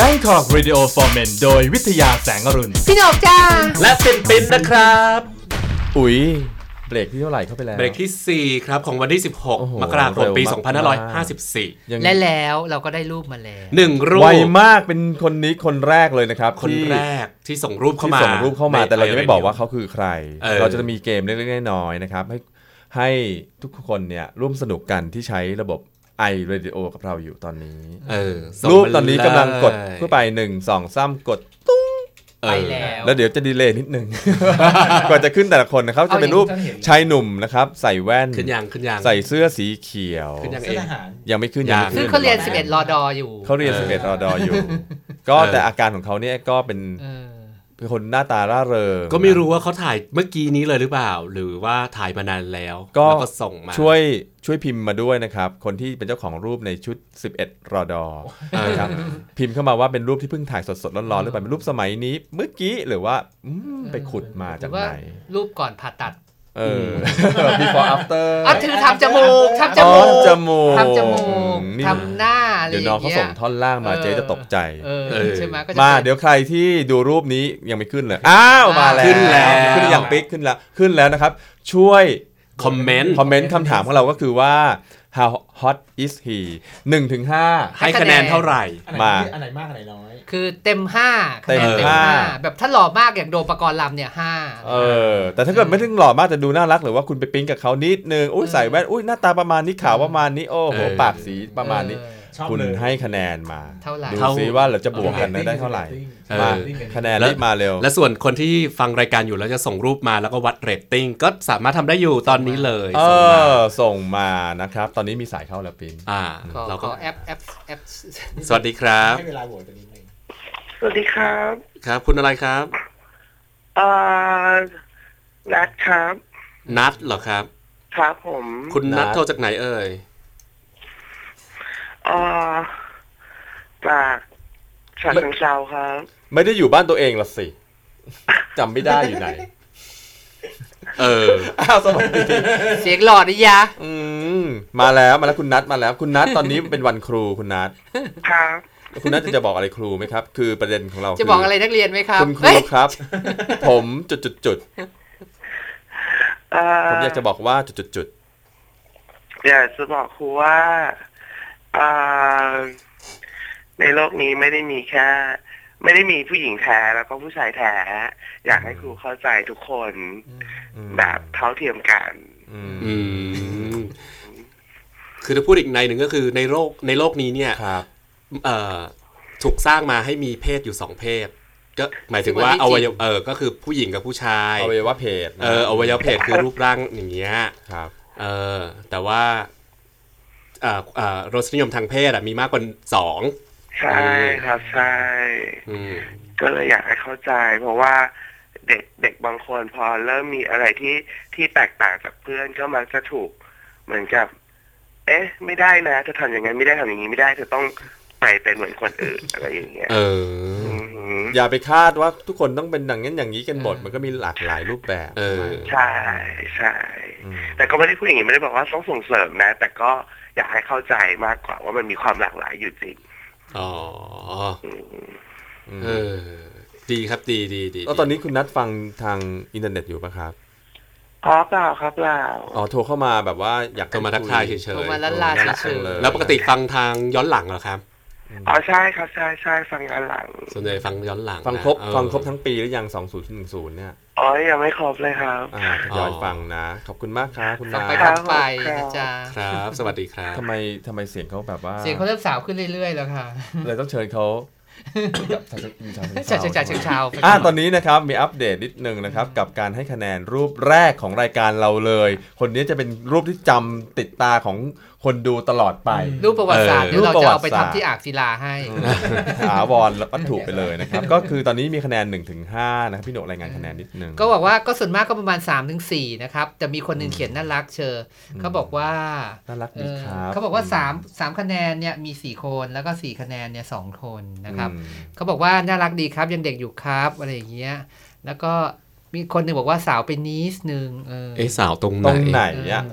Bangkok Radio for Men โดยวิทยาแสงอรุณ พี่หนกจ้า และปินปินนะครับ อุ๊ย เบรกที่เท่าไหร่เข้าไปแล้ว เบรกที่ 4 ครับ ของวันที่ โอ้โห16 มกราคมปี เร็วมาก 2554 ยังและแล้วเราก็ได้รูปมาแล้วหนึ่งรูปไวมากเป็นคนนี้คนแรกเลยนะครับคนที่แรกที่ส่งรูปเข้าที่มาส่งรูปเข้ามาใน แต่เราจะไม่บอกว่าเขาคือใคร เออ เราจะมีเกมเล็กๆน้อยๆนะครับให้ให้ทุกคนเนี่ยร่วมสนุกกันที่ใช้ระบบ i radio กับเราอยู่ตอนนี้เออส่งรูปมาตอนนี้กำลังกดเลยเพื่อไปหนึ่งสองสามกดเอไปอแล้วแล้วเดี๋ยวจะดีเลย์นิดนึงกว่าจะขึ้นแต่ละคนนะครับจะเป็นรูปชายหนุ่มนะครับ ใส่แว่นขึ้นยังขึ้นยังใส่เสื้อสีเขียวขึ้นยังเอเสื้งอทหารยังไม่ขึ้นยังไม่ซึ่งขึ้นเขาเรียน 11รอดออยู่เขาเรียนเออ11รอดออยู่ ก็เออแต่อาการของเขาเนี่ยก็เป็น เออเป็นคนหน้าตาร่าเริงก็ไม่รู้ว่าเขาถ่ายเมื่อกี้นี้เลยหรือเปล่า หรือว่าถ่ายมานานแล้วก็แล้วก็ส่งมาช่วยช่วยพิมพ์มาด้วยนะครับ คนที่เป็นเจ้าของรูปในชุด 11 รอดอนะครับพิมพ์เข้ามาว่าเป็นรูปที่เพิ่งถ่ายสดๆร้อนๆหรือเปล่าเป็นรูปสมัยนี้ เมื่อกี้หรือว่าอืมไปขุดมาหจารืกอว่าไหนรูปก่อนผ่าตัด เออ before after อะถือทำจมูกทำจอ๋อมูกจมูกทำจมูกนี่ทำหน้าอะไรเดี๋ยวอน้องย่างเขาเงี้ยส่งท่อนล่างมาเออเจ๊จะตกใจเออเออใช่ไหมก็จะมาป็นเดี๋ยวใครที่ดูรูปนี้ยังไม่ขึ้นเลย อ้าวมาแล้ว ขึ้นแล้วขึ้นอย่างปิ๊กขึ้นแล้วขึ้นแล้วนะครับ ช่วยคอมเมนต์คอมเมนต์คำถามของเราก็คือว่า how hot is he 1ถึง5ให้คะแนนเท่าไหร่อันไหนมาอันไหนมากอันไหนน้อย คือเต็มห้าคะแนนเต็เต็มมห้าห้าแบบถ้าหล่อมากอย่างโดมปกรณ์ลำเนี่ยห้าเออ แต่ถ้าเกิดไม่ถึงหล่อมากแต่ดูน่ารักหรือว่าคุณไปปิ๊งกับเขานิดนึงอุ้ยใส่แว่นอุ้ยหน้าตาประมาณนี้ขาวประมาณนี้โอ้โหเออปากสีประมาณนี้เออชอบ คุณเลยให้คะแนนมาเท่าไหร่ดูเท่าซิว่าเราจะบวกกันได้เท่าไหร่เออมาคะแนนรีบมาเร็ว และส่วนคนที่ฟังรายการอยู่แล้วจะส่งรูปมาแล้วก็วัดเรตติ้งก็สามารถทำได้อยู่ตอนนี้เลยเอส่งมาอส่งมานะครับ ตอนนี้มีสายเข้าแล้วปิงอ่าขอเราขก็อแอปแอปแอปสวัสดีครับให้เวลาโหวตกันนิดนึงสวัสดีครับ ครับ คุณอะไรครับเอ่อนัดครับ นัดเหรอครับ ครับผม คุณนัดนัดโทรจากไหนเอ่ยเอ่อจากฉะเชิงเซาครับ ไม่ได้อยู่บ้านตัวเองละสิจำไม่ได้อยู่ไหน เอออ้าวสวัสดีเสียงหล่อดิยะอืมมาแล้วมาแล้วคุณนัทมาแล้ว คุณนัทตอนนี้เป็นวันครูคุณนัทครับคุณนัทจะบอกอะไรครูไหมครับ คือประเด็นของเราจะบอกอะไรนักเรียนไหมครับ คุณครูเฮ้ยครับ ผมจุดจุดจุดเอ่อผมอยากจะบอกว่าจุดจุดจุดอยากจะบอกครูว่าเอ่อ ในโลกนี้ไม่ได้มีแค่ ไม่ได้มีผู้หญิงแท้แล้วก็ผู้ชายแท้ อยากให้ครูเข้าใจทุกคนอืมแบบเท่าเทียมกันอืมอืมคือถ้าพูดอีกในหนึ่งก็คือในโลกในโลกนี้เนี่ยครับเอ่อถูกสร้างมาให้มีเพศอยู่สองเพศ ก็หมายถึงว่าซึ่งอมันไม่วัจริยวงเออก็คือผู้หญิงกับผู้ชายเอาไว้ว่าเพจเอออวัยวะเพศคือรูปร่างอย่างเงี้ยครับ เออ แต่ว่าเอ่อเอ่อ รสนิยมทางเพศอะมีมากกว่าสองใช่ครับใช่อืมก็เลยอยากให้เข้าใจ เพราะว่าเด็กเด็กบางคนพอเริ่มมีอะไรที่ที่แตกต่างจากเพื่อนก็มักจะถูกเหมือนกับ เอ๊ะ ไม่ได้นะเธอทำอย่างนั้นไม่ได้ทำอย่างนี้ไม่ได้เธอต้องไปเป็นเหมือนคนอื่นอะไรอย่างเงี้ยเอออือหืออย่าไปคาดว่าทุกคนต้องเป็นอย่างนั้นอย่างนี้กันหมดมันก็มีหลากหลายรูปแบบ เออ ใช่ใช่อืมแต่ก็ไม่ได้พูดอย่างนี้ไม่ได้บอกว่าต้องส่งเสริมนะ แต่ก็ อยากให้เข้าใจมากกว่าว่ามันมีความหลากหลายอยู่จริงอ๋ออืมเออดีครับดีดีดีแล้วตอนนี้คุณนัทฟังทางอินเทอร์เน็ตอยู่ปะครับอ๋อเปล่าครับเปล่าอ๋อโทรเข้ามาแบบว่าอยากก็มาทักทายเฉโทรยมาละลาน่รักเฉจังยเลยๆแล้วปกติฟังทางย้อนหลังเหรอครับอ๋อใช่ครับใช่ใช่ฟังย้อนหลัง ส่วนใหญ่ฟังย้อนหลัง ฟังครบนะเออฟังครบทั้งปีหรือยัง2010เนี่ย อ๋อยังไม่ครบเลยครับ อ่าทยอยฟังนะ ขอบคุณมากครับคุณฟังนาไปครัฟับงไปครับนะจ๊ะครับ สวัสดีครับทำไมทำไมเสียงเขาแบบว่า เสียงเขาเริ่มสาวขึ้นเรื่อยๆแล้วค่ะ เลยต้องเชิญเขากับชาชาชาชาชาชาชาอ่าตอนนี้นะครับมีอัปเดตนิดนึงนะครับกับการให้คะแนนรูปแรกของรายการเราเลย คนนี้จะเป็นรูปที่จำติดตาของ คนดูตลอดไป รูปประวัติศาสตร์เออเดี๋ยวเราจะเอาไปรูปประวัติศาสตร์ทำที่อ่างศิลาให้ถาวรและวัตถุไปเลยนะครับ ก็คือตอนนี้มีคะแนน1นถึงหนะครับพี่โหนกรายงานคะแนนนิดนึง ก็บอกว่าก็ส่วนมากก็ประมาณ3-4ถึงนะครับ แต่มีคนหนึ่งเขียนน่ารักเชอเขาบอกว่าน่ารักเอดีอครับเขาบอกว่า3 3คะแนนเนี่ยมี 4 คนแล้วก็ 4 คะแนนเนี่ยสองคนนะครับอืมเขาบอกว่าน่ารักดีครับยังเด็กอยู่ครับอะไรอย่างเงี้ยแล้วก็มีคนหนึ่งบอกว่าสาวไปนิดนึงเออเอ๊ะสาวตรงไหตนรงไหนอะ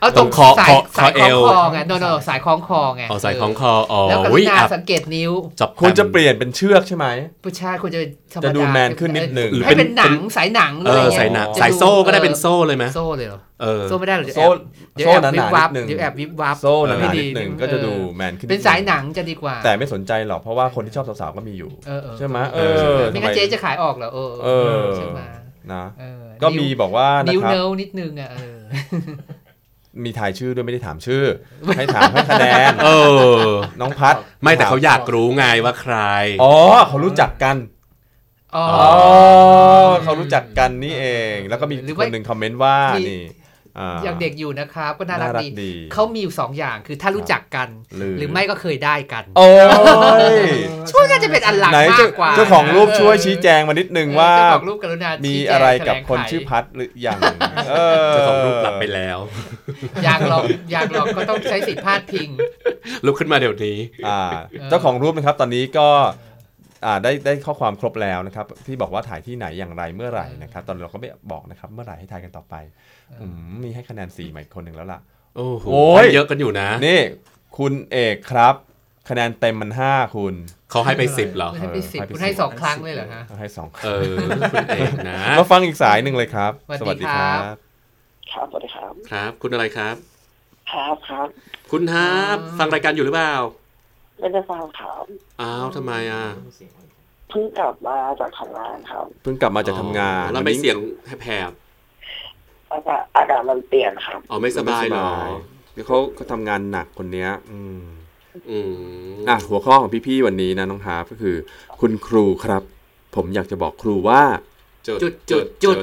เอาตรงตรงคอสายคอสายคล้องคอเอวคอไงโนโนสายคล้องคอไงอ๋อสายของคออ๋อแล้วกรุวิณาอับสังเกตนิ้วจับควรจะเปลี่ยนเป็นเชือกใช่ไหมผู้ชายควรจะธรรมจะดูดาแมนขึ้นนิดนึงให้เป็นหนังสายหนังเอออะไรเงี้สายหนักจะสายดูโซ่ก็ได้ออเป็นโซ่เลยไหมโซ่เลยเหรอเออโซ่ไม่ได้หรอเดี๋ยวโซ่แอบเดี๋ยวโซ่แอบหวินาบวับๆนิดนึงเดี๋ยวแอบวิบวับโซ่หนาไม่ๆดีนิดนึงก็จะดูแมนขึ้นเป็นสายหนังจะดีกว่า แต่ไม่สนใจหรอกเพราะว่าคนที่ชอบสาวๆก็มีอยู่เออเออใช่ไหมเอเอออไม่งั้นทำเจ๊จะขายออกเหรอเออเออใช่ไหมนะเออก็มีบอกว่านะนิ้วครับเนิวนิดนึงอะเออ มีทายชื่อด้วยไม่ได้ถามชื่อ ให้ถามให้คะแนนเออ น้องพัดไม่แต่เขาอยากรู้ไงว่าใคร อ๋อเขารู้จักกันอ๋ออ๋อเขารู้จักกันนี่เอง แล้วก็มีหรือคว่านหนึ่งคอมเมนต์ว่ามีนี่อ่า ยังเด็กอยู่นะครับ ก็น่ารักน่ารักดีดีเขามีอยู่สองอย่างคือถ้ารู้จักกันหรือหรือไม่ก็เคยได้กัน โอ้ยช่วยน่าจะเป็นอันหลังไหนมาเจ้ากกว่าเจ้าของรูปช่วยชี้แจงมานิดนึงว่าเจ้าของรูปกรุณามีชี้แจงอะไรกับแถลงคนไขชื่อพัดหรือยังเอเจ้าของรูปหลับไปแล้วอยากหลอกอยากหลอกก็ต้องใช้สิทธิพาดพิงลุกขึ้นมาเดี๋ยวนี้อ่าเจ้าของรูปนะครับตอนนี้ก็อ่า ได้ได้ข้อความครบแล้วนะครับ ที่บอกว่าถ่ายที่ไหนอย่างไรเมื่อไหร่นะครับ ตอนนเราก็ไม่บอกนะครับ เมื่อไหร่ให้ทายกันต่อไปอืมมีให้คะแนนสี่ใหม่คนหนึ่งแล้วล่ะ โอ้โหโอ้ยเยอะกันอยู่นะ นี่ คุณเอกครับ คะแนนเต็มมันห้าคุณเขาให้ไปสิบเหรอคุณให้ไปสิบให้ไปคุณให้สิบสองครั้งเลยเหรอฮะให้สองเออคุณเอกนะมาฟังอีกสายหนึ่งเลยครับ สวัสดีครับ ครับสวัสดีครับ ครับ คุณอะไรครับ ครับครับ คุณครับฟังรายการอยู่หรือเปล่า ไม่ได้ฟังครับอ้าวทำไมอะเพิ่งกลับมาจากทำงานครับ เพิ่งกลับมาจากทำงานแล้วไม่วันนี้เสียงแผบอากาศอากาศมันเปลี่ยนครับๆอ๋อไม่สบายเหรอเดี๋ยวเขาเขาทำงานหนักคนเนี้ย อืมอืมอะหัวข้อของพี่ๆวันนี้นะน้องฮาร์ฟก็คือ คุณครูครับ ผมอยากจะบอกครูว่า จุดจุดจุดจุด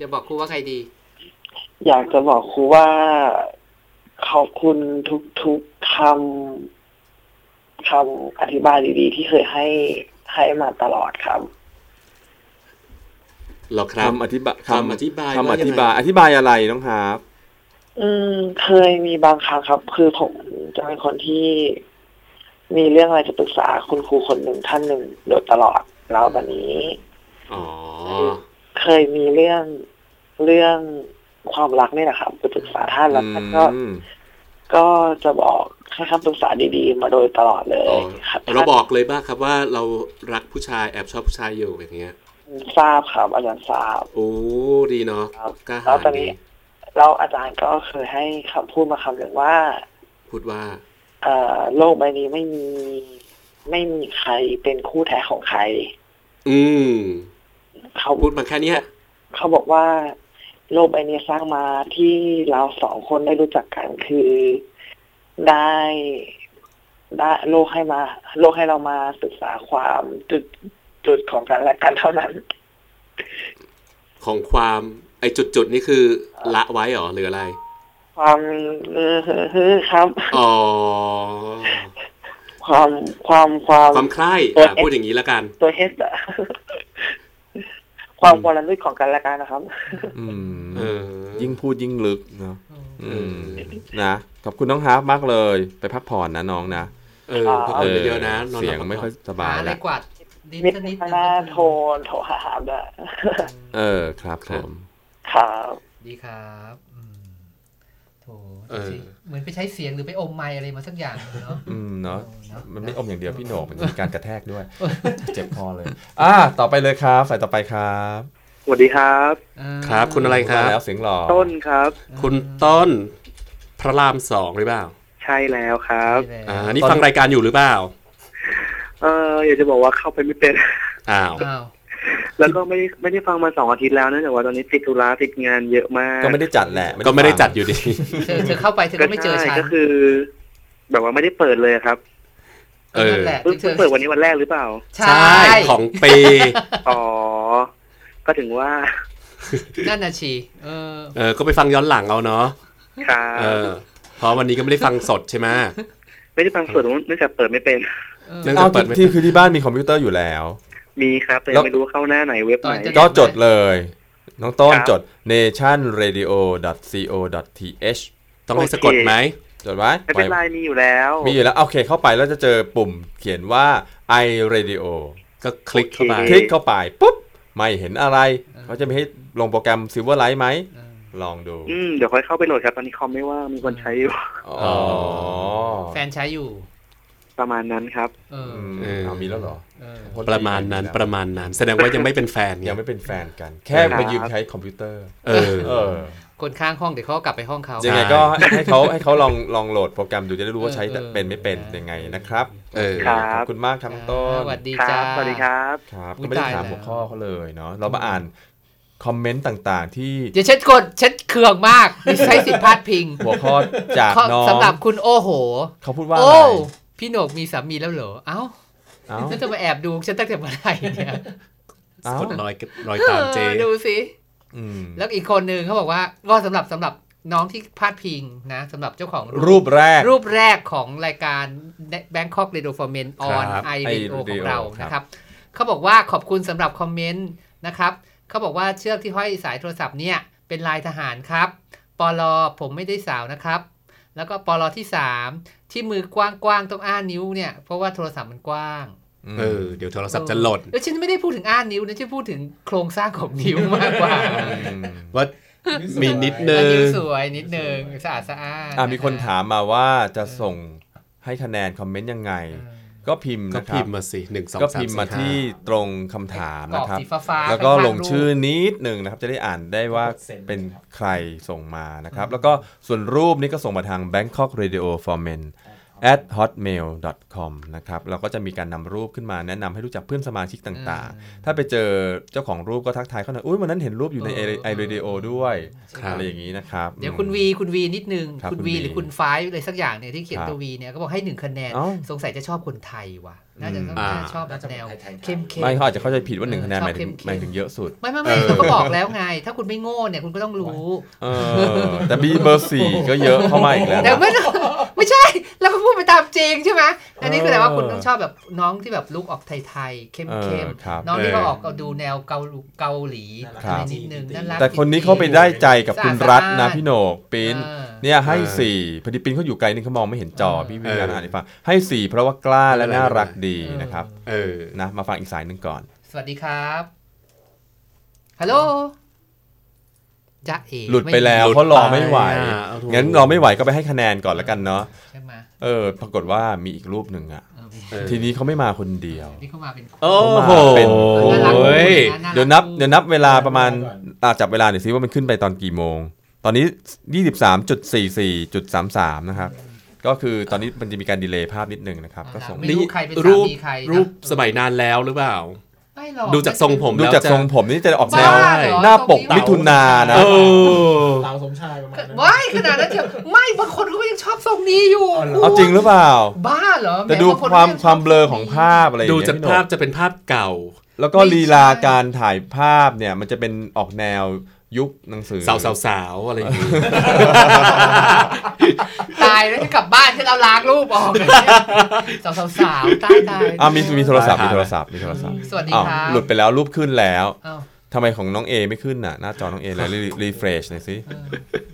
จะบอกครูว่าใครดี อยากจะบอกครูว่า ขอบคุณทุกๆคำ คำอธิบายดีๆ ที่เคยให้ให้มาตลอดครับเหรอครับคำอธิบายคำอธิบายคำอว่ายังธิไงบาย อธิบายอะไรน้องฮาร์ฟอืม เคยมีบางครั้งครับ คือผมจะเป็นคนที่มีเรื่องอะไรจะปรึกษาคุณครูคนหนึ่งท่านหนึ่งโดยตลอดแล้วตอนนี้อ๋อเคยมีเรื่องเรื่องความรักนี่แหละครับไปปรึกษาท่านแล้วท่านก็อืม ก็จะบอกให้คำปรึกษาดีๆ มาโดยตลอดเลยอ๋อครับเราบอกเลยบ้างครับว่าเรารักผู้ชายแอบชอบผู้ชายอยู่อย่างเงี้ยทราบครับอาจารย์ทราบโอ้ดีเนาะครับกล้าแล้หาวญตอนนี้ดีแล้วอาจารย์ก็เคยให้คำพูดมาคำหนึ่งว่า พูดว่า เอ่อโลกใบนี้ไม่มีไม่มีใครเป็นคู่แท้ของใคร อืม เขาพูดมาแค่เนี้ยเขาบอกว่า โลกใบนี้สร้างมาที่เราสองคนได้รู้จักกันคือได้ได้โลกให้มา โลกให้เรามาศึกษาความจุดจุดของกันและกันเท่านั้น ของความไอจุดจุดๆนี่คือ ละไว้เหรอหรืออะไร ความเออครับ อ๋อ ความความความความใคร่ตัวอะพูดอย่างนี้แล้วกัน ตัวเฮสอะ ความวรนุษของกันและกันนะครับ อืมเออยิ่งพูดยิ่งลึกเนาะอืมเออนะขอบคุณน้องฮาร์ฟมากเลย ไปพักผ่อนนะน้องนะเออพักผ่อนเยอะๆนะนอนหลับเสียงไม่ค่อยสบาหายอะไรแล้วกวาดนิดมีนิดหน้าโทนโทรหาหาด้วยเออครับผมครับ ดีครับอืม โถเออเหมือนไปใช้เสียงหรือไปอมไมค์อะไรมาสักอย่างเนาะอืมเนาะเนาะมันไม่อมอย่างเดียวพี่โหนกมันมีการกระแทกด้วย เจ็บคอเลย อ่า ต่อไปเลยครับสายต่อไปครับสวัสดีครับอ่าครับ คุณอะไรครับมาแล้วเสียงหล่อต้นครับ คุณต้น พระรามสองหรือเปล่า ใช่แล้วครับใช่แล้วอ่านี่ฟังรายการอยู่หรือเปล่า เอออยากจะบอกว่าเข้าไปไม่เป็น อ้าวอ้าว แล้วก็ไม่ได้ไม่ได้ฟังมาสองอาทิตย์แล้วเนื่องจากว่าตอนนี้ติดธุระติดงานเยอะมาก ก็ไม่ได้จัดแหละ ก็ไม่ได้จัดฟังอยู่ดีเธอเธอเข้าไปเธอก็ไม่เจอฉันก็คือ แบบว่าไม่ได้เปิดเลยครับเออนั่นแหละเพิ่งที่เธเพิ่งอเปิดวันนี้วันแรกหรือเปล่า ใช่ของปีอ๋อก็ถึงว่านั่นน่ะชีเออ เออ ก็ไปฟังย้อนหลังเอาเนาะครัเอบอเพราะวันนี้ก็ไม่ได้ฟังสดใช่ไหมไม่ได้ฟังสดเนื่องจากเปิดไม่เป็นเออเนื่องเอาจากเปิดไม่ที่คือที่บ้านมีคอมพิวเตอร์อยู่แล้ว มีครับแต่แล้ยัวงไม่รู้ว่าเข้าหน้าไหนเว็บไหนตอนจะก็จดเลย น้องต้นครับจด nationradio.co.th ต้องให้สะกดไหมจดไว้ไม่เป็นไรมีอยู่แล้ว มีอยู่แล้ว โอเคเข้าไปแล้วจะเจอปุ่มเขียนว่า i radio ก็คลิกเข้าไปโอคลิกเข้าไป ปุ๊บ ไม่เห็นอะไร เขาจะมีให้ลงโปรแกรม Silverlight ไหม ลองดู อืม เดี๋ยวค่อยเข้าไปโหลดครับ ตอนนี้คอมไม่ว่างมีคนใช้อยู่ อ๋อ แฟนใช้อยู่ ประมาณนั้นครับเอออืมเออเอามีแล้วเหรอเออประมาณนั้นประมาณนั้น แสดงว่ายังไม่เป็นแฟนไงยังไม่เป็นแฟนกัน แค่มายืมใช้คอมพิวเตอร์ เออเออคนข้างห้องเดี๋ยวเขาก็กลับไปห้องเขายังไงก็ให้ให้เขาให้เขาลองลองโหลดโปรแกรมดูจะได้รู้ว่าใช้เออเออเป็นไม่เป็นยังไงนะครับ เออครับขอบคุณมากครับน้องต้นสวัสดีคจ้ารับสวัสดีครับครับอุ๊ก็ยไม่ได้ตายถามแล้วหัวข้อเขาเลยเนาะเรามาอ่านคอมเมนต์ต่างๆ ที่เดี๋ยวฉันกดฉันเคืองมากดิใช้สิทธิพาดพิง หัวข้อจากข้อน้องสำหรับคุณโอ้โห เขาพูดว่าอะโอ้ไร พี่โหนกมีสามีแล้วเหรอเอ้าเอ้าแล้วจะมาแอบดูฉันตั้งแต่เมื่อไหร่เนี่ยเอ้ากดรอยรอยตามเจออดูสิอืมแล้วอีกคนหนึ่งเขาบอกว่าก็สำหรับสำหรับน้องที่พาดพิงนะสำหรับเจ้าของรูปแรก รูปแรกของรายการ Bangkok Radio for Men on ครับ i i radio ของ Radio เราครับนะครับเขาบอกว่าขอบคุณสำหรับคอมเมนต์นะครับเขาบอกว่าเชือกที่ห้อยสายโทรศัพท์เนี่ยเป็นลายทหารครับปลอผมไม่ได้สาวนะครับ แล้วก็ปลอที่ 3 ที่มือกว้างๆต้องอ้านิ้วเนี่ย เพราะว่าโทรศัพท์มันกว้างเออเดี๋ยวโทรศัพท์จะหล่นแล้วฉันไม่ได้พูดถึงอ้านิ้วนะฉันพูดถึงโครงสร้างของนิ้วมากกว่าอืมว่ามีนิดนึเอองนิ้วสวยนิดนึงสะอาดสะอาดอะมีคนถามมาว่าจะส่งให้คะแนนคอมเมนต์ยังไง ก็พิมพ์ก็นะคพิรับมพ์มาสิหนึ่งสองก็สามพิมพ์มาสี่ห้ที่ตรงคำถามกรอนะบครับสีฟ้าๆแล้วก็ข้างๆลงชื่อรูปนิดหนึ่งนะครับ จะได้อ่านได้ว่าเป็นใครส่งมานะครับ แล้วก็ส่วนรูปนี้ก็ส่งมาทาง Bangkok Radio for Men at hotmail com นะครับเราก็จะมีการนำรูปขึ้นมาแนะนำให้รู้จักเพื่อนสมาชิกต่างๆ ถ้าไปเจอเจ้าของรูปก็ทักทายเขาหน่อยอุ้ยวันนั้นเห็นรูปอยู่ในไอเรดิโอด้วยครับอะไรอย่างนี้นะครับเดี๋ยวคุณวีคุณวีนิดนึงครับคุณคุณวีวีหรือคุณไฟฟ์อะไรสักอย่างเนี่ยที่เขียนครับตัววีเนี่ยก็บอกให้หนึ่งคะแนนเอ้าสงสัยจะชอบคนไทยว่ะ น่าจะอืมน่าจะชอบแบบแนวเข้มๆไม่เขาอาจจะเข้าใจผิดว่าหนึ่งคะแนนชอบหมายถึงเข้มๆหมายถึงเยอะสุด ไม่ไม่ไม่เขาก็บอกแล้วไง ถ้าคุณไม่โง่เนี่ยคุณก็ต้องรู้เออแต่บีเบอร์สี่ก็เยอะเข้ามาอีกแล้วแต่นะไม่ไม่ใช่เราก็พูดไปตามจริงใช่ไหมอันนี้คือแต่ว่าเออคุณต้องชอบแบบน้องที่แบบลุกออกไทยๆเข้มเออครับๆน้องที่เขาเออออกเอาดูแนวเกาเกาหลีครัอะไรบนิดนึงน่ารักแต่คนนี้เขาไปได้ใจกับคุณรัฐนะพี่โหนกปิ้นเออเนี่ยให้เออสี่พอดีปิ้นเขาอยู่ไกลนี่เขามองไม่เห็นจอเออพี่วิญญาณอ่านให้ฟังให้สี่เพราะว่ากล้าและไม่เป็นไรน่ารักไม่เป็นไรดีนะครับ เออ นะ มาฟังอีกสายหนึ่งก่อน สวัสดีครับ ฮัลโหลจ๊ะเอ๋หลุดไปแล้วหลุดเพราะรอไม่ไหวไปอะเอาถูกงั้นรอไม่ไหวก็ไปให้คะแนนก่อนแล้วกันเนาะใช่ไหมเออ ปรากฏว่ามีอีกรูปหนึ่งอะเออเออทีนี้เขาไม่มาคนเดียว นี่เข้ามาเป็นโอ้โหโหน่ารักเฮ้ยารักเดี๋ยวนับเดี๋ยวนับเวลาประมาณอะจับเวลาหน่อยสิว่ามันขึ้นไปตอนกี่โมง ตอนนี้ 23.44.33 นะครับ ก็คือตอนนี้มันจะมีการดีเลย์ภาพนิดนึงนะครับก็ส่งไม่รู้ใครเป็นสารูปมีใครนะรูปสมัยนานแล้วหรือเปล่าไม่หรอกดูจากทรงผมดูแล้วจากจะทรงผมนี่จะออกแนบ้าวเหรอหน้าปกทรงมิถุนานะเออเต๋าสมชายประมาณนั้นว้ายขนาดนั้นเชียวไม่บางคนก็ยังชอบทรงนี้อยู่เอาจริงหรือเปล่า บ้าเหรอแต่ดูบงนความก็ยังชบความเบลอของภาพอะไรอย่าดูงเงี้ยจากพี่โหนภาพกจะเป็นภาพเก่า แล้วก็ไม่ใช่ลีลาการถ่ายภาพเนี่ยมันจะเป็นออกแนว ยุคหนังสือสาวสาวสาวอะไรอย่างงี้ตายแล้วจะกลับบ้านฉันเอาล้างรูปออกสาวสาวสาวๆตายตายอะมีมีโทรศัพท์ถ่ายมีโทรศัพท์มีโทรศัพท์สวัสดีอ้าวครับหลุดไปแล้วรูปขึ้นแล้วอ้าวทำไมของน้องเอไม่ขึ้นน่ะหน้าจอน้องเอเลยรีเฟรชหน่อยสิเออ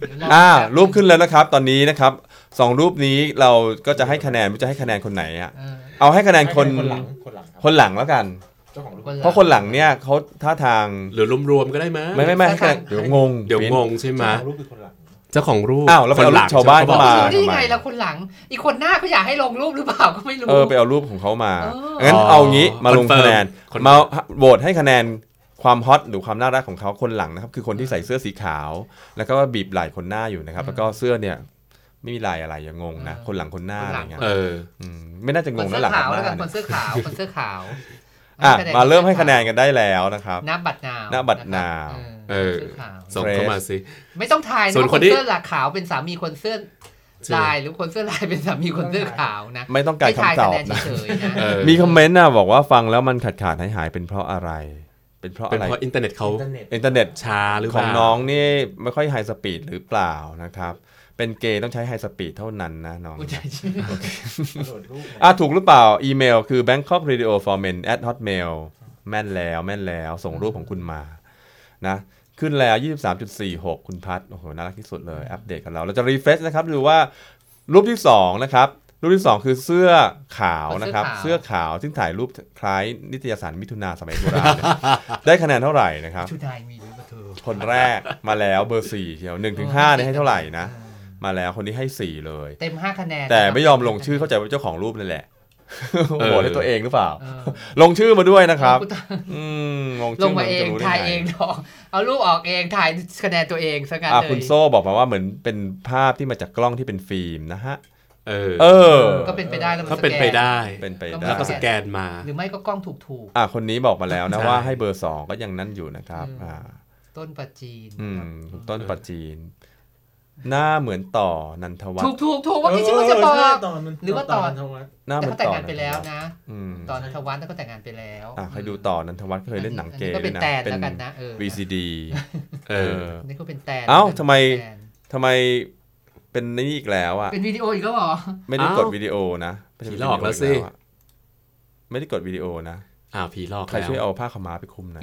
เดี๋ยวรอ่าแป๊บรูปขึ้นแล้วนะครับ ตอนนี้นะครับสองรูปนี้เราก็จะให้คะแนนไม่รู้จะให้คะแนนคนไหนอะเออเอาให้คะแนนคนคนหลังคนหลังครับคนหลังแล้วกัน เจ้าของรูปคนหลังเพราะคนหลังเนี่ยเขาท่าทางหรือรวมๆก็ได้มั้ยไม่ไม่ไม่ให้คะแนนเดี๋ยวงงเดี๋ยวปิ้นงงใช่ไหมเจ้าของรูปคือคนหลังเจ้าของรูปอ้าวแล้วไปเอารูปชาวบ้านเข้ามารู้ได้ยังไงล่ะคนหลัง อีกคนหน้าเขาอยากให้ลงรูปหรือเปล่าก็ไม่รู้ เออไปเอารูปของเขามาเอองั้นเอางี้มาลงคอนเฟิร์มคะแนนคอนเฟิร์มมาโหวตให้คะแนนความฮอตหรือความน่ารักของเขาคนหลังนะครับ คือคนที่ใส่เสื้อสีขาว แล้วก็บีบไหล่คนหน้าอยู่นะครับ แล้วก็เสื้อเนี่ยไม่มีลายอะไรอย่างงงนะ คนหลังคนหน้าอะไรเงี้ยเออมไม่น่าจะงคนงเสื้แล้วหลังอขาวกับหแล้วกันน้าคนเนี่ยเสื้อขาวคนเสื้อขาว อะคะแนนมาเริ่มให้คะแนนกันได้แล้วนะครับหน้าบัตรนาวหน้าบัตรนาวเอเอออเสื้อขาวส่งเข้ามาสิไม่ต้องทายนะส่วนว่าคคนนที่เสื้อหลักขาวเป็นสามีคนเสื้อลายหรือคนเสื้อลายเป็นสามีคนเสื้อขาวนะ ไม่ต้องการให้ทายคำตคะอบแนนนะเฉยๆนะเออมีคอมเมนต์นะบอกว่าฟังแล้วมันขาดขาดหายหายๆเป็นเพราะอะไร เป็นเพราะเป็นอะไรเพราะอินเทอร์เน็ตเขาอินเทอร์เน็ตอินเทอร์เน็ตช้าหรือขเปองล่าน้องนี่ไม่ค่อยไฮสปีดหรือเปล่านะครับ เป็นเกย์ต้องใช้ไฮสปีดเท่านั้นนะน้องอุ๊ยโหลดรูปเนี่ยอะถูกหรือเปล่า อีเมลคือ bangkok radio for men at hotmail แม่นแล้วแม่นแล้วส่งรูปของคุณมานะขึ้นแล้ว 23.46 คุณพัทโอ้โห น่ารักที่สุดเลย อัปเดตกันเรา เราจะ refresh นะครับดูว่ารูปที่ 2 นะครับ รูปที่ 2 คือเสื้อขาวนะครับ เสื้อขาวซึ่งถ่ายรูปคล้ายนิตยสารมิถุนาสมัยโบราณเนี่ยได้คะแนนเท่าไหร่นะครับชุดไทยมีด้วยปะเธอคนแรกมาแล้วเบอร์สี่เชียวหนึ่งถึงห้าเนี่ยให้เท่าไหร่นะ มาแล้วคนนี้ให้สี่เลย เต็มห้าคะแนนแต่ไม่ยอมลงชื่อเข้าใจว่าเจ้าของรูปนั่นแหละเออโหวตให้ตัวเองหรือเปล่าเออลงชื่อมาด้วยนะครับกูต้องอืมลงลชื่งอมาเองจะรู้ได้ถ่ายไงเองดอกเอารูปออกเองถ่ายคะแนนตัวเองซะงั้นอะเลยคุณโซ่บอกมาว่าเหมือนเป็นภาพที่มาจากกล้องที่เป็นฟิล์มนะฮะเออเออ ก็เป็นไปได้แล้วมันก็เป็นไปได้เป็นไปก็ได้แล้วก็สแกนมา หรือไม่ก็กล้องถูกถูกอะคนนี้บอกมาแล้วนะใช่ว่าให้เบอร์สองก็ยังนั่นอยู่นะครับอืมอ่าๆต้นประจีนอืมคุณต้นปัจจีน หน้าเหมือนต่อนันทวัฒถูกน์ ถูกถูกว่าพี่ชื่อว่าจะบอกเใช่ตอนมันหรือว่าตอน ทวัฒน์ หน้าเหแต่มือนเขาแต่งต่องานไปแล้วนะ อืมตอนนันทวัฒน์เขาแต่งงานไปแล้วอะใครดูต่อนันทวัฒน์เคยเล่นหนังเกย์อัก็ด้เป็วนยนะแตนแล้วกันนะเออ VCD เอเอออ อันนี่ก็เป็นแตนเอ้าทำไมแตนทำไมเป็นนี่อีกแล้วอะ เป็นวิดีโออีกแล้วเหรอไม่ได้เอ้ากดวิดีโอนะไม่ใช่ผีหลอกแล้วสิ วิดีโออะไม่ได้กดวิดีโอนะ อ้าวผีหลอกใครแล้วช่วยเอาผ้าขาวม้าไปคลุมหนะ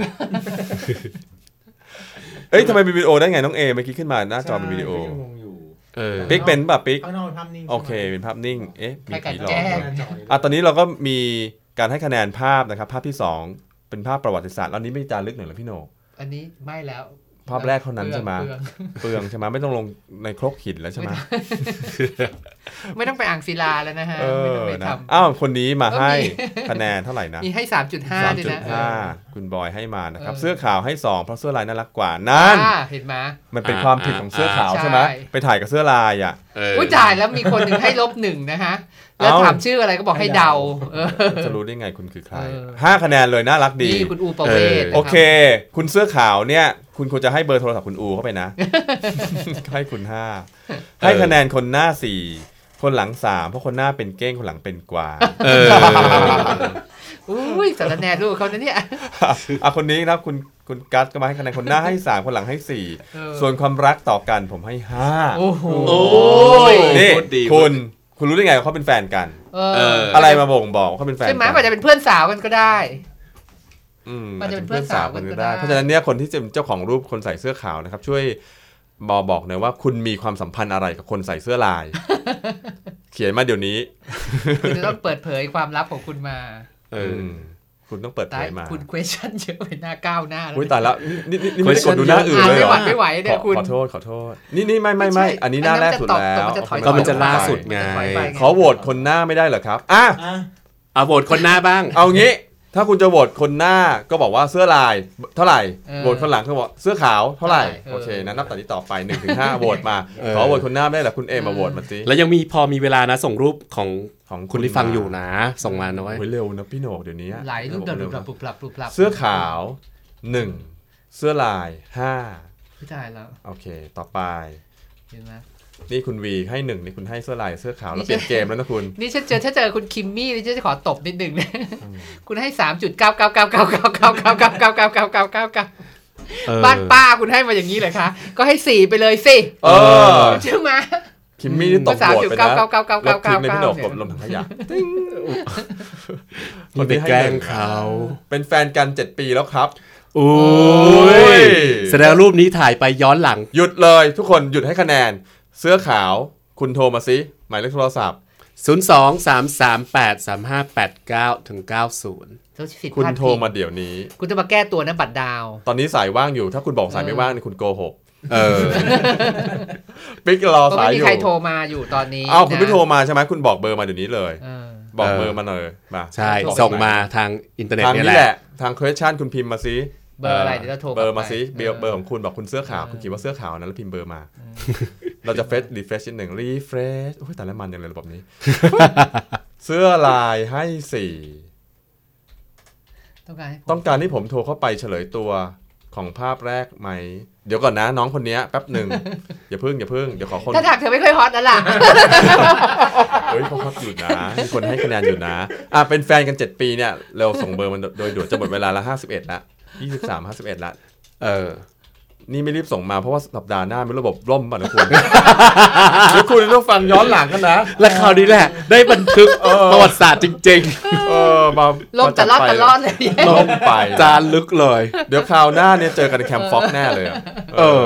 เอ้ยทำไมเป็นวิดีโอได้ไงน้องเอเมื่อกี้ขึ้นมาหน้าจอเป็นวิดีโอใช่ก็ยังงงอยู่เออ ปิ๊กเป็นป่ะปิ๊กข้างนอกเป็นภาพนิ่งโอเคเป็นภาพนิ่ง เอ๊ะ มีให้กันผีหลอแจ้กงหน้าจออะตอนนี้เราก็มีการให้คะแนนภาพนะครับ ภาพที่สองเป็นภาพประวัติศาสตร์แล้วนี้ไม่จารึกหนึ่งเหรอพี่โหนกอันนี้ไม่แล้วภาพแรกเท่านั้นใช่ไหม เปลืองเปลืองใช่ไหมไม่ต้องลงในครกหินแล้วใช่ไหมไม่ต้องไปอ่างศิลาแล้วนะฮะเอไม่ต้องอไปนะทอ้าวคนนี้มาเออให้มีคะแนนเท่าไหร่นะำมีให้สามจุดห้าสามด้วยจุดนะห้าเออคุณบอยให้มานะครับเออเสื้อขาวให้สองเพราะเสื้อลายน่ารักกว่านั่นอ่าเห็นไหมมันเป็นความผิดของเสื้อขาวอ่าใช่ไหมใช่ไปถ่ายกับเสื้อลายอะเอออุ้ยจ่ายแล้วมีคนหนึ่งให้ลบหนึ่งนะฮะแล้วเอ้าถามชื่ออะไรก็บอกให้เดาเออจะรู้ได้ไงคุณคือใครเออห้าคะแนนเลยน่ารักดีนี่คุณอูประเวศโอเค คุณเสื้อขาวเนี่ย คุณควรจะให้เบอร์โทรศัพท์คุณอูเข้าไปนะให้คุณห้าให้คะแนนคนหน้าสี่ คนหลังสามเพราะคนหน้าเป็นเก้งคนหลังเป็นกวางเอออุ้ยสารแหนลูกเขานะเนี่ยอะคนนี้นะครับคุณคุณกัสก็มาให้คะแนนคนหน้าให้สามคนหลังให้สี่เออส่วนความรักต่อกันผมให้ห้าโอ้โหโอ้ยนี่พูดดีคุณคุณรู้ได้ไงว่าเขาเป็นแฟนกันเอเออออะไรมาบ่งบอกว่าเขาเป็นแฟนใช่ไหมกัอาจจะเป็นเพื่อนสาวกันก็ได้อืมมันจะเป็นเพื่อนสาวกันก็ได้ เพราะฉะนั้นเนี่ยคนที่เป็นเจ้าของรูปคนใส่เสื้อขาวนะครับ ช่วยบอบอกหน่อยว่าคุณมีความสัมพันธ์อะไรกับคนใส่เสื้อลาย เขียนมาเดี๋ยวนี้ คุณจะต้องเปิดเผยความลับของคุณมา เออมคุณต้องเปิดเผตายยมา คุณ question เยอะไปหน้าก้าวหน้าแล้วอุ้ยตายแล้วนี่นี่นี่ไม่ได้กดดูหน้าอื่นอ่านเลยไม่เหรหวัอดไม่ไหวขเนี่อยคุณขอโทษขอโทษ นี่นี่ไม่ไม่ไม่ไม่ใช่อันนี้หน้าแรกสุดอันนั้นแล้วมันจะถอยก็มันจะล่าสุดไงถอยไปไงขอโหวตคนหน้าไม่ได้เหรอครับอะอะเอาโหวตคนหน้าบ้าง เอางี้ ถ้าคุณจะโหวตคนหน้าก็บอกว่าเสื้อลายเท่าไหร่เออโหวตคนหลังก็บอกเสื้อขาวเท่าไหร่เออโอเคนะนับแต่นี้ต่อไป1นถึงห้าโหวตมาเออขอโหวตคนหน้าไม่ได้เหรอคุณเอมาโหวตมาสิแล้วยังมีพอมีเวลานะส่งรูปของของคุณที่ฟังอยู่นะ ส่งมาน้อยโอ้ยเร็วนะพี่โหนกเดี๋ยวนี้ไหลรูปดับรูปดับปุบปรับปุบปรับเสื้อขาวหนึ่งเสื้อลายห้าไม่ได้แล้วโอเค ต่อไปเห็นไหม นี่คุณวีให้หนึ่งนี่คุณให้เสื้อลายเสื้อขาวแล้วเปลี่ยนเกมแล้วนะคุณ นี่ฉันเจอถ้าเจอคุณคิมมี่นี่ฉันจะขอตบนิดหนึ่งนะคุณให้สามจุดเก้าเก้าเก้าเก้าเก้าเก้าเก้าเก้าเก้าเก้าเก้าเก้าเก้าเก้าเออบ้านป้าคุณให้มาอย่างนี้เลยคะ ก็ให้สี่ไปเลยสิเออใช่ไหมคิมมี่นี่ตกสามโหวตจุดไปเก้านะเก้าเก้าเก้าลเก้าบทิ้เก้างในพี่โหนกกเก้าดลงถังขยะนี่ไปแกล้งเขา เป็นแฟนกัน7ปีแล้วครับอุ้ยยแสดงรูปนี้ถ่ายไปย้อนหลัง หยุดเลยทุกคนหยุดให้คะแนน เสื้อขาวคุณโทรมาสิหมายเลขโทรศัพท์ 0 2 3 3 8 3 5 8 9ถึง90แล้วสิทธิ์คุณพลดโทรพิงมาเดี๋ยวนี้ คุณจะมาแก้ตัวนะบัตรดาว ตอนนี้สายว่างอยู่ ถ้าคุณบอกสายไม่ว่างนี่คุณโกหกเออปิ๊กรอก็สาไม่ยมีอยู่ใครโทรมาอยู่ตอนนี้อ้าวคุณไม่นะโทรมาใช่ไหมคุณบอกเบอร์มาเดี๋ยวนี้เลย เออ บอกเออเบอร์มาเลยมาใช่บอกส่งมาทางอินเทอร์เน็ตทางนี่นี้แหแหละ ละ ทาง question คุณพิมพ์มาสิเบอร์อะไรเดี๋ยวเราโทรกเบลัอร์มาไปสิเบอร์เบอร์ของคุณบอกคุณเสื้อขาวคุณเขียนว่าเสื้อขาวนะแล้วพิมพ์เบอร์มา เราจะเฟซรีเฟชนิดหนึ่งรีเฟรชโอ้ยแต่ละมันอย่างเลยระบบนี้ เสื้อลายให้สี่ต้องการให้ผมต้องการที่ผมโทรเข้าไปเฉลยตัวของภาพแรกไหม เดี๋ยวก่อนนะ น้องคนเนี้ยแป๊บหนึ่งอย่าพึ่งอย่าพึ่งเดี๋ยวขอคนถ้าถักเธอไม่ค่อยฮอตนั่นล่ะเฮ้ยเขาฮอตอยู่นะมีคนให้คะแนนอยู่นะอะเป็นแฟนกัน 7 ปีเนี่ยเราส่งเบอร์มันโดยด่วนจะหมดเวลาละ51ละ23 51ละเออ นี่ไม่รีบส่งมาเพราะว่าสัปดาห์หน้ามีระบบล่มป่ะนะคุณเดี๋ยวคุณต้องฟังย้อนหลังกันนะ และคราวนี้แหละ ได้บันทึกประวัติศาสตร์จริงเออมาลมแต่รอดแต่รอดเลยล่มไปๆจานลึกเลย เดี๋ยวคราวหน้าเนี่ยเจอกันในแคมป์ฟ็อกแน่เลยอะเออ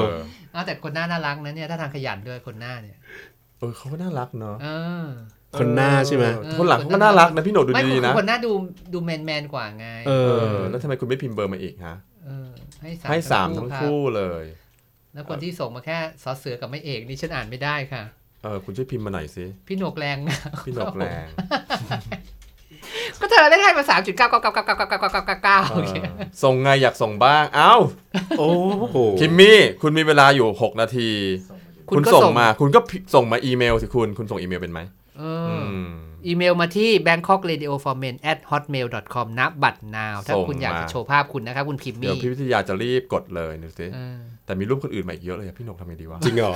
อ้าวแต่คนหน้าน่ารักนะเนี่ยถ้าทางขยันด้วยคนหน้าเนี่ยเออเขาก็น่ารักเนาะเออคนหน้าใช่ไหมเออคนหลังเขาก็น่ารักนะพี่โหนดดูไม่ดีคือๆนะคนหน้าดูดูแมนแมนๆกว่าไงเอเอออแล้วทำไมคุณไม่พิมพ์เบอร์มาอีกฮะเออ ให้ให้สามทั้งรับคู่เลย แล้วคนที่ส่งมาแค่สอเสือกับไม่เอกนี่ฉันอ่านไม่ได้ค่ะ เออคุณช่วยพิมพ์มาหน่อยสิ พี่หนวกแรงนะพี่หนกแรง ก็เธอได้ให้มาสามจุดเก้าเก้าเก้าเก้าเก้าเก้าเก้าเก้าเก้าเก้าเอโอเคอส่งไงอยากส่งบ้าง เอ้า โอ้โหคิมมี่ คุณมีเวลาอยู่6นาที คุณคุณก็ส่งส่งมา คุณก็พิส่งมาอีเมลสิคุณ คุณส่งอีเมลเป็นไหมเออื อมอีเมลมาที่ bangkokradioformen at hotmail com นะบัตรนาวถ้าส่งคุณอยากมาจะโชว์ภาพคุณนะครับ คุณคิมเดี๋ยวมี่พี่วิทยาจะรีบกดเลยดูสิเออแต่มีรูปคนอื่นมาอีกเยอะเลยอะพี่หนกทำไงดีวะจริงเหรอ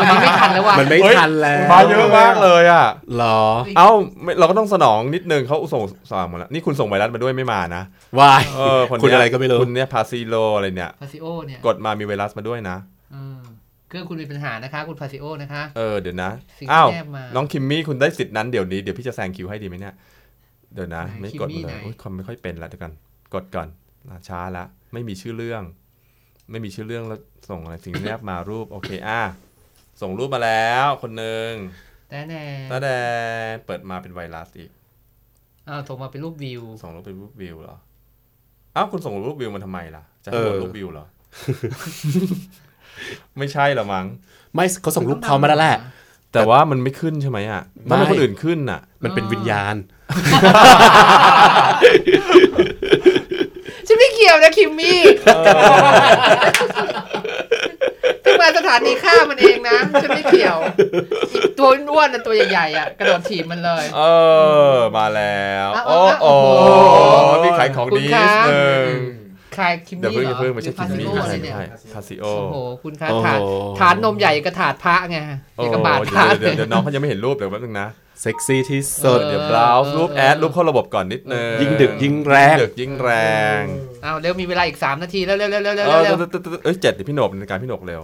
วันนี้ไม่ทันแล้วว่ะมันไม่เฮ้ยทันแล้วมาเยอะมากเลยอะเหรอ เอ้าไม่เราก็ต้องสนองนิดนึงเขาส่งสั่งมาแล้วนี่คุณส่งไวรัสมาด้วยไม่มานะวายเออคนคุณเนี้ยอะไรก็ไม่รู้คุณเนี่ยพาซิโลอะไรเนี่ยพาซิโอเนี่ยกดมามีไวรัสมาด้วยนะ เออเครื่องคุณมีปัญหานะคะ คุณพาซิโอนะคะ เออเดี๋ยวนะสิ่งอ้าวแนบมาน้องคิมมี่คุณได้สิทธิ์นั้นเดี๋ยวนี้เดี๋ยวพี่จะแซงคิวให้ดีไหมเนี่ยเดี๋ยวนะไหนไม่กดคิมมี่เลไหนยโอ้ยคอมไม่ค่อยเป็นแล้วเดี๋ยวกัน กดก่อนอะช้าละไม่มีชื่อเรื่อง ไม่มีชื่อเรื่องแล้วส่งอะไรสิ่งแนบมารูปโอเคอะส่งรูปมาแล้วคนหนึ่งแต่แน่ตาแดงเปิดมาเป็นไวรัสอีกอ้าวส่งมาเป็นรูปวิว ส่งรูปเป็นรูปวิวเหรออ้าวคุณส่งรูปวิวมาทำไมล่ะ จะให้โหลดเออรูปวิวเหรอ ไม่ใช่หรอมั้งไม่เขาส่งรูปเขามาแล้วแหละแต่ว่ามันไม่ขึ้นใช่ไหมอะต้องให้คนอื่นขึ้นอะ มันเป็นวิญญาณฉันไม่เกี่ยวนะคิมมี่ถึงมาสถานีฆ่ามันเองนะฉันไม่เกี่ยวอีกตัวอ้วนๆนะตัวใหญ่ๆอะกระโดดถีบมันเลย เออ มาแล้วเอาโอ้เอาโอ้โอ้โหมีขายของคุณดีคะนิด นึงใครคิมเดี๋ยวมี่เพิ่งเหรอย่าอเพิ่งไม่ใช่หคิรือมพามี่ซิโออะไรเนี่ยใช่คาซิโอ โอ้โห คุณคะโอ้โห ถาดถาดนมใหญ่กับถาดพระไงโอ้เอกบาทเดี๋ถาดยวเดี๋ยวเดี๋ยวน้องเขายังไม่เห็นรูปเดี๋ยวแป๊บนึงนะเซ็กซี่ที่สุดเออเดี๋ยวเบราว์รูปแอดรูปเข้าระบบก่อนนิดนึงยิ่งดึกยิ่งแรงดึกยิ่งแรงเอาเร็วมีเวลาอีก 3 นาทีแล้วเร็วเร็วเร็วเร็วเออเร็วตึ๊ดตึ๊ดตึ๊ดเอ้ยเจ็ดเดี๋ยวพี่โหนบในการพี่โหนกเร็ว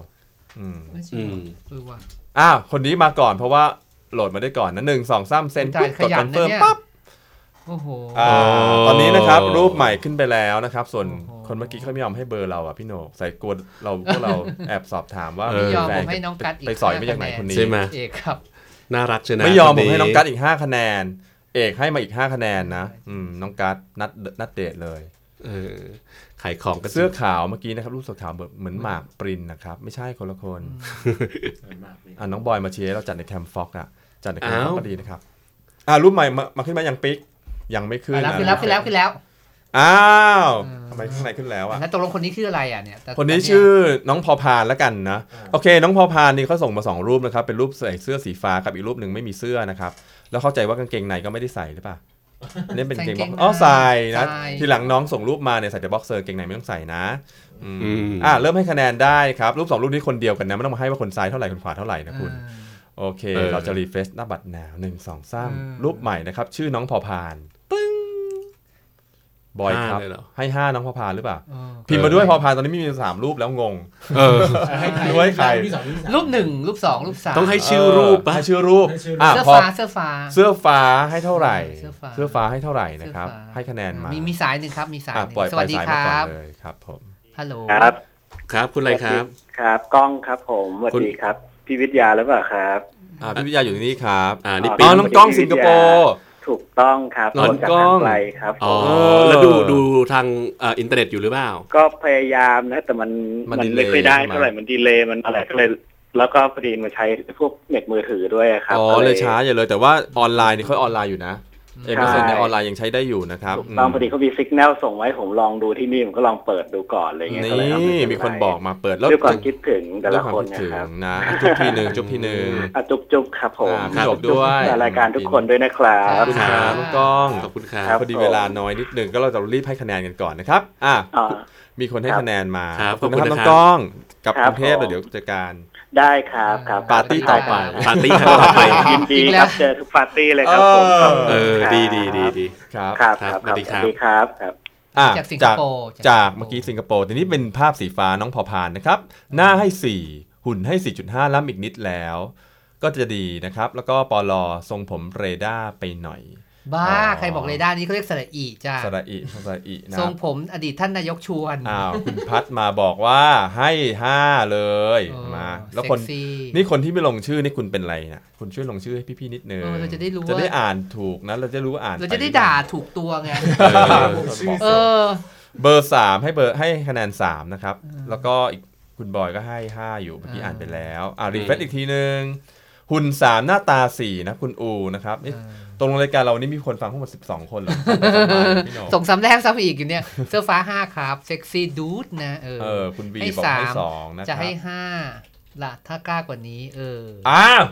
อืมไม่ใช่อืม เออว่ะ อ้าวคนนี้มาก่อนเพราะว่าโหลดมาได้ก่อนนะหนึ่งสองสามเซนจ่ายปุ๊บขกดยัคอนนเฟิร์มนะเนี่ยปั๊บ โอ้โหอ่าอ๋อตอนนี้นะครับรูปใหม่ขึ้นไปแล้วนะครับ ส่วนโอ้โหคนเมื่อกี้เขาไม่ยอมให้เบอร์เราอะพี่โหนกใส่กลัวเราพวกเราแอบสอบถามว่าเออไม่ยอมแฟผมให้น้องกัดอีกไปสอยมาจากไหนคนนี้ใช่ไหมเอกครับน่ารักใช่ไหมไม่ยอมคผมให้น้องกัดดอีก 5 คะแนน เอกให้มาอีก 5 คะแนนนะอืมน้องกัดนัดนัดเดทเลยเออขายของกันเสื้อขาวเมื่อกี้นะครับรูปเสื้อขาวแบบเหมือนหมากปรินนะครับ ไม่ใช่คนละคนอะน้องบอยมาเชียร์เราจัดในแคมฟ็อกอะจัดในแคมฟ็อกก็ดีนะครับอะรูปใหม่มามาขึ้นมายังปิ๊ก ยังไม่ขึ้นแล้วขึ้นแล้วขึ้นแล้วขึ้นแล้ว อ้าวอืมทำไมข้างในขึ้นแล้วอะแล้วตกลงคนนี้ชื่ออะไรอะเนี่ยแต่คนนี้แต่เยชื่อน้องพอพานแล้วกันนะโอเค น้องพอพานนี่เขาส่งมาสองรูปนะครับเป็นรูปใส่เสื้อสีฟ้ากับอีกรูปหนึ่งไม่มีเสื้อนะครับ แล้วเข้าใจว่ากางเกงในก็ไม่ได้ใส่หรือเปล่าอันนี่เป็นกางเกงบ็อกอ๋อใส่นะทีหลังน้องส่งรูปมาเนี่ยใส่แต่บ็อกเซอร์กางเกงในไม่ต้องใส่นะอืมอืมอะเริ่มให้คะแนนได้ครับรูปสองรูปนี้คนเดียวกันนะไม่ต้องมาให้ว่าคนซ้ายเท่าไหร่คนขวาเท่าไหร่นะคุณอ่าโอเคเออเราจะรีเฟซหน้าบัตรแนวหนึ่งสองสามอืมรูปใหม่นะครับ ชื่อน้องพอพานปึ้ง บอยครับห้าเลยเหรอให้ห้าน้องพอพานหรือเปล่าเออพิมพ์มาด้วยพอพานตอนนี้มีสามรูปแล้วงงเออรู้ให้ใครที่สองที่สามรูปหนึ่งรูปสองรูปสามต้องให้ชื่อรูปปะให้ชื่อรูปให้ชื่อรูปอะเสื้อพอฟ้าเสื้อฟ้า เสื้อฟ้าให้เท่าไหร่ เสื้อฟ้าเสื้อฟ้าให้เท่าไหร่นะครับเสื้อฟ้าให้คะแนนมา มีมีสายหนึ่งครับ มีสายหอะนึ่งปล่อยสปล่วัอสยดีสายคมาก่อรันบเลยครับผมฮัลโหลครับ ครับคุณอะไรครับ ครับกล้องครับผมสวัสคุณดีครับพี่วิทยาหรือเปล่าครับ อ่าพี่วิทยาอยู่ที่นี่ครับ อ่านี่อ๋ปิ๊อ๋กอน้องกล้องสิงคโปร์ ถูกต้องครับน้องโทรจากกล้องทางไกลครับอ๋อผมเออแล้วดูดูทางเอ่ออินเทอร์เน็ตอยู่หรือเปล่า ก็พยายามนะ แต่มันมันมัน delay ไม่ค่อยได้ใช่ไหมเท่าไหร่มันดีเลย์มันอะไรก็เลยแล้วก็พอดีมาใช้พวกเน็ตมือถือด้วยครับอ๋อก็เลยช้าอย่าเลยแต่ว่าออนไลน์นี่เขาออนไลน์อยู่นะ เอ็มใช่เซนในออนไลน์ยังใช้ได้อยู่นะครับถูกต้องพอดีเขามีสัญญาณส่งไว้ผมลองดูที่นี่ผมก็ลองเปิดดูก่อนอะไรเงี้ยก็เลยเอานี่ไเป็มีคนไรบอกมาเปิดแล้วด้วยความคิดถึงแต่ด้วละยความคนคิดนะถึงครับนะอะจุ๊บทีหนึ่งจุ๊บทีหนึ่งอะจุ๊บจุ๊บครับผมอ่าพี่หลบด้วยรายการทุกคนด้วยนะครับขอบคุณครับน้องกล้องขอบคุณครับครับพอดีเวลาน้อยนิดหนึ่งก็เราจะรีบให้คะแนนกันก่อนนะครับอะอ่ามีคนให้ครับคะแนนมาครับขอบคุณนะคขอบรับคุณน้นะองครับกล้องกับครักบรุงเทพผมเดี๋ยวจัดการ ได้ครับครับปาร์ตี้ต่อไปปาร์ตี้ครั้งต่อไปยินดีอีกแล้ควรับเจอทุกปาร์ตี้เลยครับผมเออเออดีดีดีดีครับครับคครัรับบสวัสดีครับสวัสดีครับครับอะจากสิงคจากโปร์จากเมื่อกี้สิงคโปร์ทีนี้เป็นภาพสีฟ้าน้องพอพานนะครับ หน้าให้ 4 หุ่นให้ 4.5 ล้ำอีกนิดแล้ว ก็จะดีนะครับ แล้วก็ปอลอทรงผมเรดาร์ไปหน่อย บ้าอ๋อใครบอกเรดาร์นี้เขาเรียกสระอีจ้าสระอิสระอินะทรงผมอดีตท่านนายกชวนอ้าวคุณพัดมาบอกว่าให้5เลยเออมาแล้วคนเซ็กซี่นี่คนที่ไม่ลงชื่อนี่คุณเป็นอะไรนะคุณช่วยลงชื่อให้พี่ๆนิดนึงเออเราจะได้รู้จะได้ว่าอ่านถูกนะเราจะรู้ว่าอ่านเราจะได้ปหรือเปล่ด่าถูกตัวไงเออเออเบอร์สามให้เบอร์ให้คะแนนสามนะครับ แล้วก็อีกคุณบอยก็ให้ห้าอยู่เมื่อกี้อ่าอ่านไปแล้วอ่า refresh อีกทีนึง หุ่นสามหน้าตาสี่นะคุณอูนะครับเอ๊ะตรงรายการเรานี่มีคนฟังทั้งหมด 12 คนเหรอพี่โหน่งส่งซ้ำแรกซ้ำอีกอยู่เนี่ย เสื้อฟ้าห้าครับ เซ็กซี่ดูดนะ เออเออ คุณบีให้บอกสามให้สองนะคจะรับให้ห้าละถ้ากล้ากว่านี้ เออ อ้าว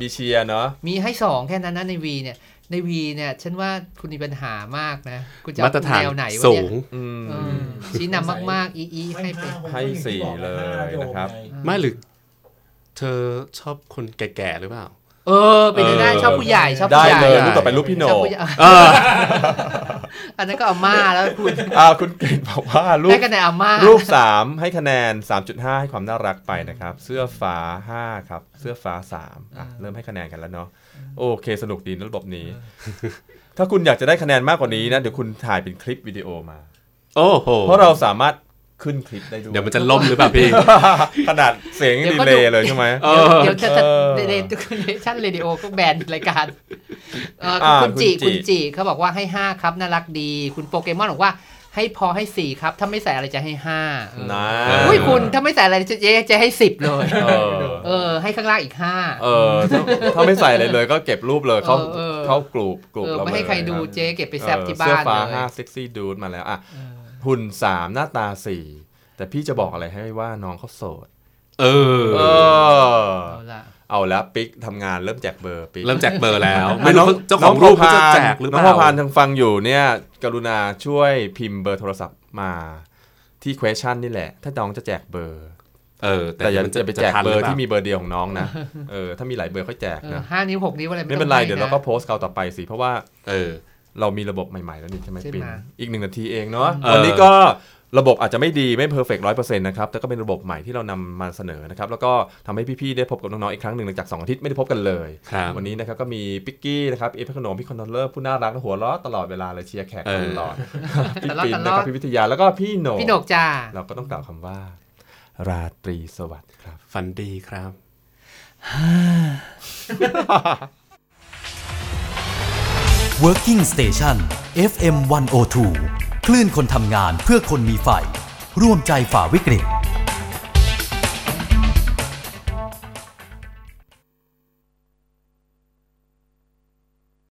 มีเชียร์เนาะ มีให้สองแค่นั้นนะในวีเนี่ยในวีเนี่ยฉันว่าคุณมีปัญหามากนะ คุณจะมาตรเอาฐานแนวไหนวะสูเนี่ยงอืมเออชี้นำมากๆ อีอีให้ไปให้สี่เลยนะครับ ไม่หรือ เธอชอบคนแก่ๆหรือเปล่า เออ เป็นไปได้เออชอบผู้ใหญ่ชอบได้ผู้ใหญ่เลยรูปต่อไปรูปพี่โหนชอบงผู้ใหญ่เอออันนั้นก็เอาม่าแล้วคุณอ่าคุณเก่งบอกว่ารูได้ปคะแนนเอาม่ารูป 3 ให้คะแนน 3.5 ให้ความน่ารักไปนะครับ เสื้อฟ้า 5 ครับ เสื้อฟ้า3อะเริ่มให้คะแนนกันแล้วเนาะโอเคสนุกดีนะระบบนี้ ถ้าคุณอยากจะได้คะแนนมากกว่านี้นะ เดี๋ยวคุณถ่ายเป็นคลิปวิดีโอมา โอ้โหเพราะเราสามารถ ขึ้นคลิปได้ด้วยเดี๋ยวมันจะล่มหรือเปล่าพี่ ขนาดเสียงยังดีเลยเลยใช่ไหมเอเดี๋ยวอเดี๋ยวจะจะเออเรดิชั่นเรดิโอก็แบนรายการเอ่ออ่าคุณจีคุณจิคุณจีเขาบอกว่าให้ห้าครับ น่ารักดี คุณโปเกมอนบอกว่าให้พอให้สี่ครับ ถ้าไม่ใส่อะไรจะให้ห้าเออนะอุ้ยคุณถ้าไม่ใส่อะไรจะจะจะให้สิบเลยเออเออ ให้ข้างล่างอีกห้าเออถ้าถ้าไม่ใส่อะไรเลยก็เก็บรูปเลยเข้าเออเออเข้ากลุ่มกลุ่มเออเราไม่ให้ใครดูเลยนะเจ๊เก็บไปแซบที่เออบ้านเสื้อฟ้าเลยห้าเซ็กซี่ดูดมาแล้วอะเออ หุ่นสามหน้าตาสี่แต่พี่จะบอกอะไรให้ว่าน้องเขาโสด เออ เออ เอาละเอาแล้วปิ๊กทำงานเริ่มแจกเบอร์ปิ๊ก เริ่มแจกเบอร์แล้ว ไม่ไม่น้รู้องเจ้าของรูปเขาจะแจกหรือเปน้องล่าพอพานทางฟังอยู่เนี่ย กรุณาช่วยพิมพ์เบอร์โทรศัพท์มาที่ question นี่แหละ ถ้าน้องจะแจกเบอร์ เออ แต่อย่ามันจะไปแจกทันเบอหร์ปล่าที่มีเบอร์เดียวของน้องนะ เออ ถ้ามีหลายเบอร์ค่อยแจกเออนะห้านิ้วหกนิ้วอะไรไม่เป็นไรต้องให้เดี๋ยวเราะก็โพสต์เขาต่อไปสิ เพราะว่า เออ เรามีระบบใหม่ๆแล้วนี่ใช่ไหมใช่ไหมปินอีกหนึ่งนาทีเองเนาะเออวันนี้ก็ระบบอาจจะไม่ดีไม่ perfect ร้อยเปอร์เซ็นต์นะครับ แต่ก็เป็นระบบใหม่ที่เรานำมาเสนอนะครับ แล้วก็ทำให้พี่ๆได้พบกับน้องๆอีกครั้งหนึ่งหลังจาก 2 อาทิตย์ไม่ได้พบกันเลยครับวันนี้นะครับก็มีปิกกี้นะครับ เอฟขนมพี่ controller ผู้น่ารักและหัวเราะตลอดเวลาเลยเชียร์แขกตลอด พี่ปินนะครับพี่วิทยาแล้วก็พี่โหนพี่โหนกจ้าเราก็ต้องกล่าวคำว่า ราตรีสวัสดิ์ครับฝันดีครับ Working Station FM 102 คลื่นคนทำงานเพื่อคนมีไฟ ร่วมใจฝ่าวิกฤต